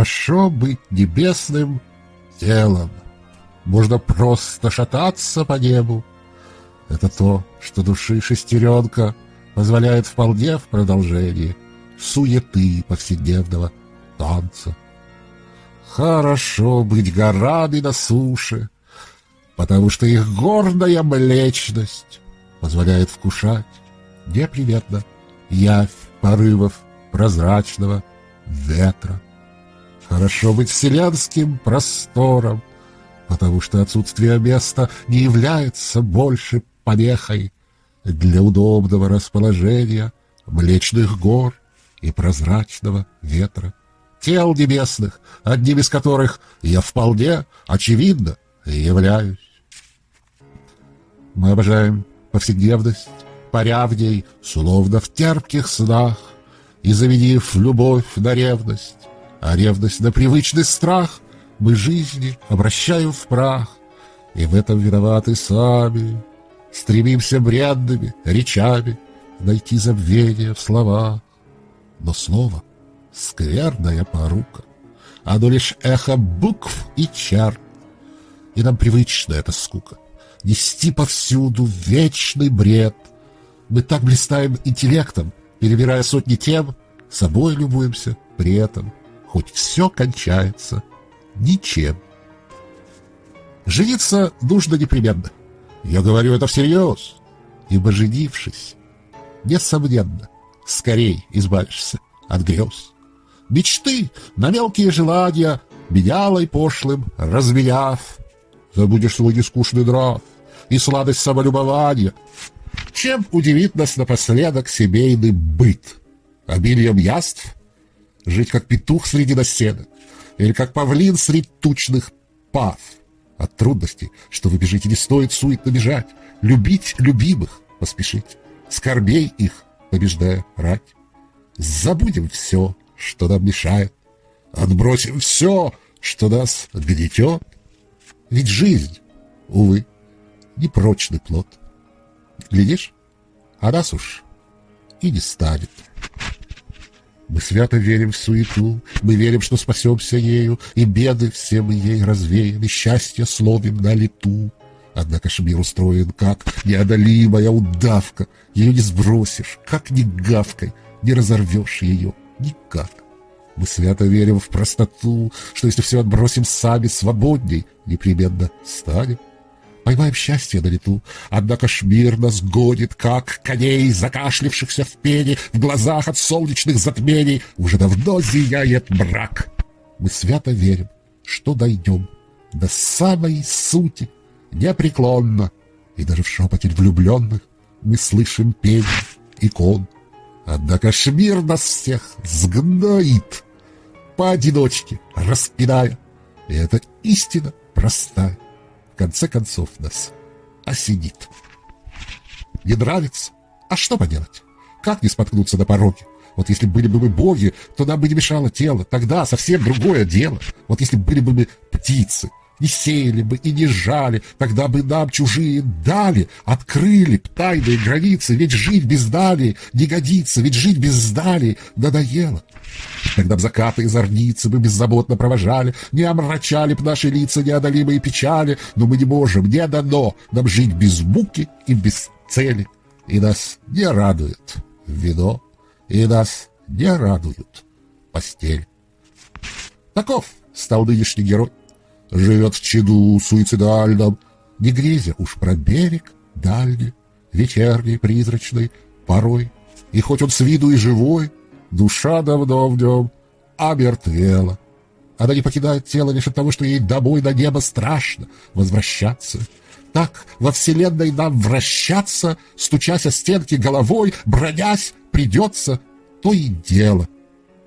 Хорошо быть небесным телом. Можно просто шататься по небу. Это то, что души шестеренка позволяет вполне в продолжении суеты повседневного танца. Хорошо быть горами на суше, потому что их гордая млечность позволяет вкушать неприметно явь порывов прозрачного ветра. Хорошо быть вселенским простором, потому что отсутствие места не является больше помехой для удобного расположения млечных гор и прозрачного ветра, тел небесных, одним из которых я вполне очевидно являюсь. Мы обожаем повседневность, паря в ней, словно в терпких снах, и заменив любовь на ревность, а ревность на привычный страх, мы жизни обращаем в прах, и в этом виноваты сами. Стремимся брядными речами найти забвение в словах. Но слово — скверная порука. Оно лишь эхо букв и чар. И нам привычна эта скука. Нести повсюду вечный бред. Мы так блистаем интеллектом, перебирая сотни тем, собой любуемся при этом, хоть все кончается ничем. Жениться нужно непременно. Я говорю это всерьез, ибо женившись, несомненно, скорей избавишься от грез. Мечты на мелкие желания, менялой пошлым разменяв, забудешь свой нескучный нрав и сладость самолюбования. Чем удивит нас напоследок семейный быт? Обилием яств? Жить как петух среди наседок? Или как павлин среди тучных пав? От трудностей, что вы бежите, не стоит суетно бежать. Любить любимых поспешить, скорбей их побеждая рать. Забудем все, что нам мешает, отбросим все, что нас гнетет. Ведь жизнь, увы, непрочный плод. Глядишь, а нас уж и не станет. Мы свято верим в суету, мы верим, что спасемся ею, и беды все мы ей развеем, и счастье словим на лету. Однако ж мир устроен как неодолимая удавка, ее не сбросишь, как ни гавкой, не разорвешь ее никак. Мы свято верим в простоту, что если все отбросим сами, свободней непременно станем. Поймаем счастье на лету, однако ж мир нас гонит, как коней, закашлившихся в пене, в глазах от солнечных затмений. Уже давно зияет мрак. Мы свято верим, что дойдем до самой сути, непреклонно, и даже в шепоте влюбленных мы слышим пение икон. Однако ж мир нас всех сгноит, поодиночке распиная, и это истина простая конце концов нас осенит. Не нравится? А что поделать? Как не споткнуться на пороге? Вот если были бы мы боги, то нам бы не мешало тело. Тогда совсем другое дело. Вот если были бы мы птицы, не сеяли бы и не жали, тогда бы нам чужие дали, открыли тайные границы, ведь жить без дали не годится, ведь жить без дали надоело. Тогда б закаты и зорницы бы беззаботно провожали, не омрачали б наши лица неодолимые печали, но мы не можем, не дано нам жить без муки и без цели, и нас не радует вино, и нас не радует постель. Таков стал нынешний герой живет в чаду суицидальном, не грезя уж про берег дальний, вечерний, призрачный, порой. И хоть он с виду и живой, душа давно в нем омертвела. Она не покидает тело лишь от того, что ей домой на небо страшно возвращаться. Так во вселенной нам вращаться, стучась о стенки головой, бронясь, придется то и дело.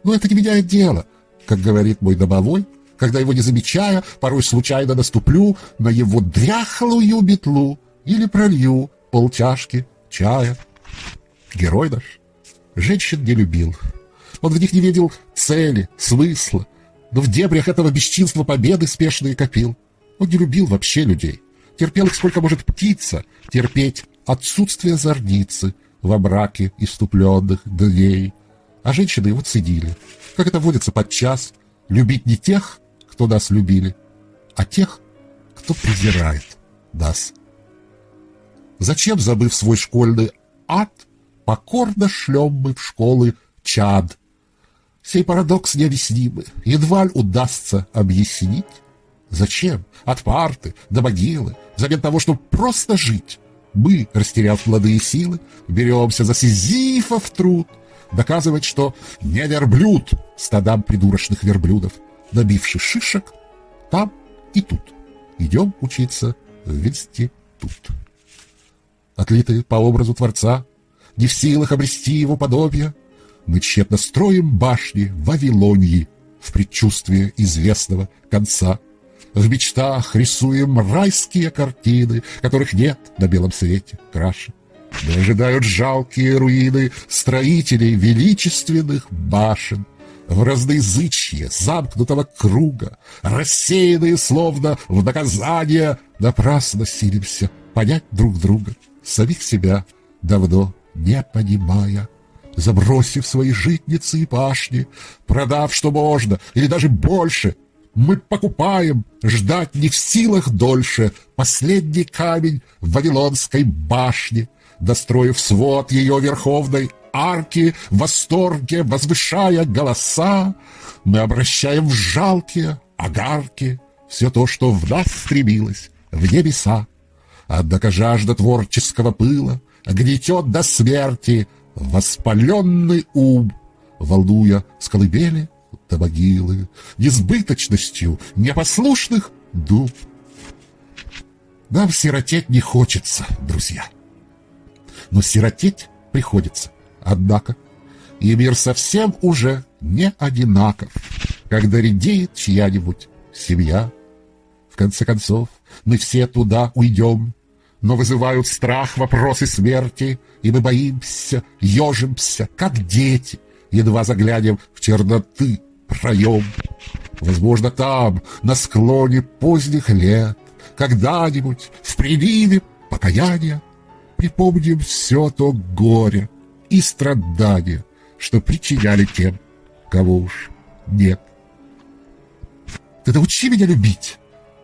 Но это не меняет дело, как говорит мой домовой, когда его не замечая, порой случайно наступлю на его дряхлую метлу или пролью полчашки чая. Герой наш женщин не любил. Он в них не видел цели, смысла, но в дебрях этого бесчинства победы спешные копил. Он не любил вообще людей. Терпел их сколько может птица терпеть отсутствие зорницы во браке иступленных дней. А женщины его цедили, как это водится подчас, любить не тех, кто нас любили, а тех, кто презирает нас. Зачем, забыв свой школьный ад, покорно шлем мы в школы чад? Сей парадокс необъяснимый, едва ли удастся объяснить. Зачем от парты до могилы, взамен того, чтобы просто жить, мы, растеряв молодые силы, беремся за сизифов труд, доказывать, что не верблюд стадам придурочных верблюдов, набивших шишек там и тут. Идем учиться в институт. Отлитые по образу Творца, не в силах обрести его подобие, мы тщетно строим башни Вавилонии в предчувствии известного конца. В мечтах рисуем райские картины, которых нет на белом свете краше. Но ожидают жалкие руины строителей величественных башен. В разноязычье замкнутого круга, рассеянные словно в наказание, напрасно силимся понять друг друга, самих себя давно не понимая забросив свои житницы и пашни, продав что можно, или даже больше, мы покупаем, ждать не в силах дольше, последний камень в Вавилонской башне, достроив свод ее верховной арки, в восторге возвышая голоса, мы обращаем в жалкие огарки все то, что в нас стремилось, в небеса. Однако жажда творческого пыла гнетет до смерти воспаленный ум, волнуя с колыбели до могилы, несбыточностью непослушных дуб. Нам сиротеть не хочется, друзья. Но сиротеть приходится, однако, и мир совсем уже не одинаков, когда редеет чья-нибудь семья. В конце концов, мы все туда уйдем, но вызывают страх вопросы смерти, и мы боимся, ежимся, как дети, едва заглянем в черноты проем. Возможно, там, на склоне поздних лет, когда-нибудь в приливе покаяния припомним все то горе и страдания, что причиняли тем, кого уж нет. Ты научи меня любить,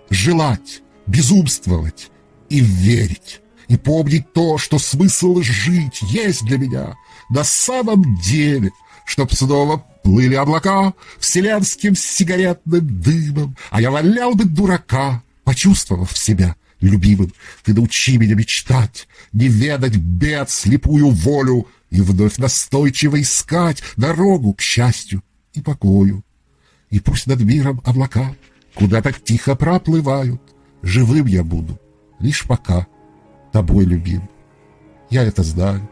желать, безумствовать, и верить, и помнить то, что смысл жить есть для меня на самом деле, чтоб снова плыли облака вселенским сигаретным дымом, а я валял бы дурака, почувствовав себя любимым. Ты научи меня мечтать, не ведать бед, слепую волю и вновь настойчиво искать дорогу к счастью и покою. И пусть над миром облака куда-то тихо проплывают, живым я буду, лишь пока тобой любим. Я это знаю.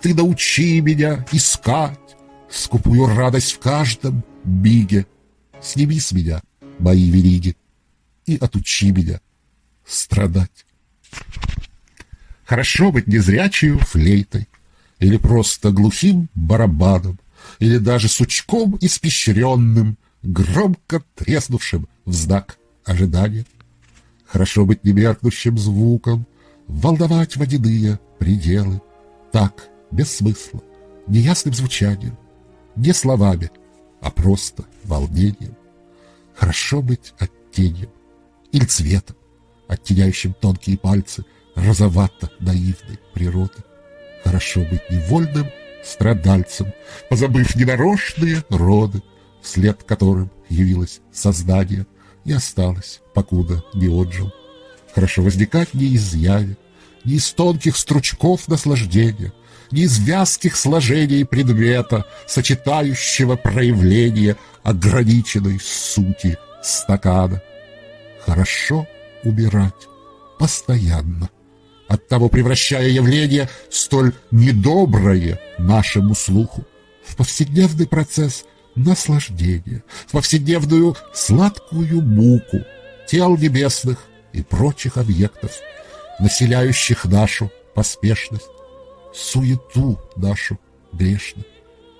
Ты научи меня искать скупую радость в каждом миге. Сними с меня мои вериги и отучи меня страдать. Хорошо быть незрячую флейтой, или просто глухим барабаном, или даже сучком испещренным, громко треснувшим в знак ожидания. Хорошо быть немеркнущим звуком, волновать водяные пределы. Так, без смысла, неясным звучанием, не словами, а просто волнением. Хорошо быть оттенем или цветом, оттеняющим тонкие пальцы розовато-наивной природы. Хорошо быть невольным страдальцем, позабыв недорожные роды, вслед которым явилось создание — и осталось, покуда не отжил. Хорошо возникать не из яви, не из тонких стручков наслаждения, не из вязких сложений предмета, сочетающего проявление ограниченной сути стакана. Хорошо убирать постоянно, оттого превращая явление столь недоброе нашему слуху в повседневный процесс наслаждение, в повседневную сладкую муку тел небесных и прочих объектов, населяющих нашу поспешность, суету нашу грешную,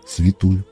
святую.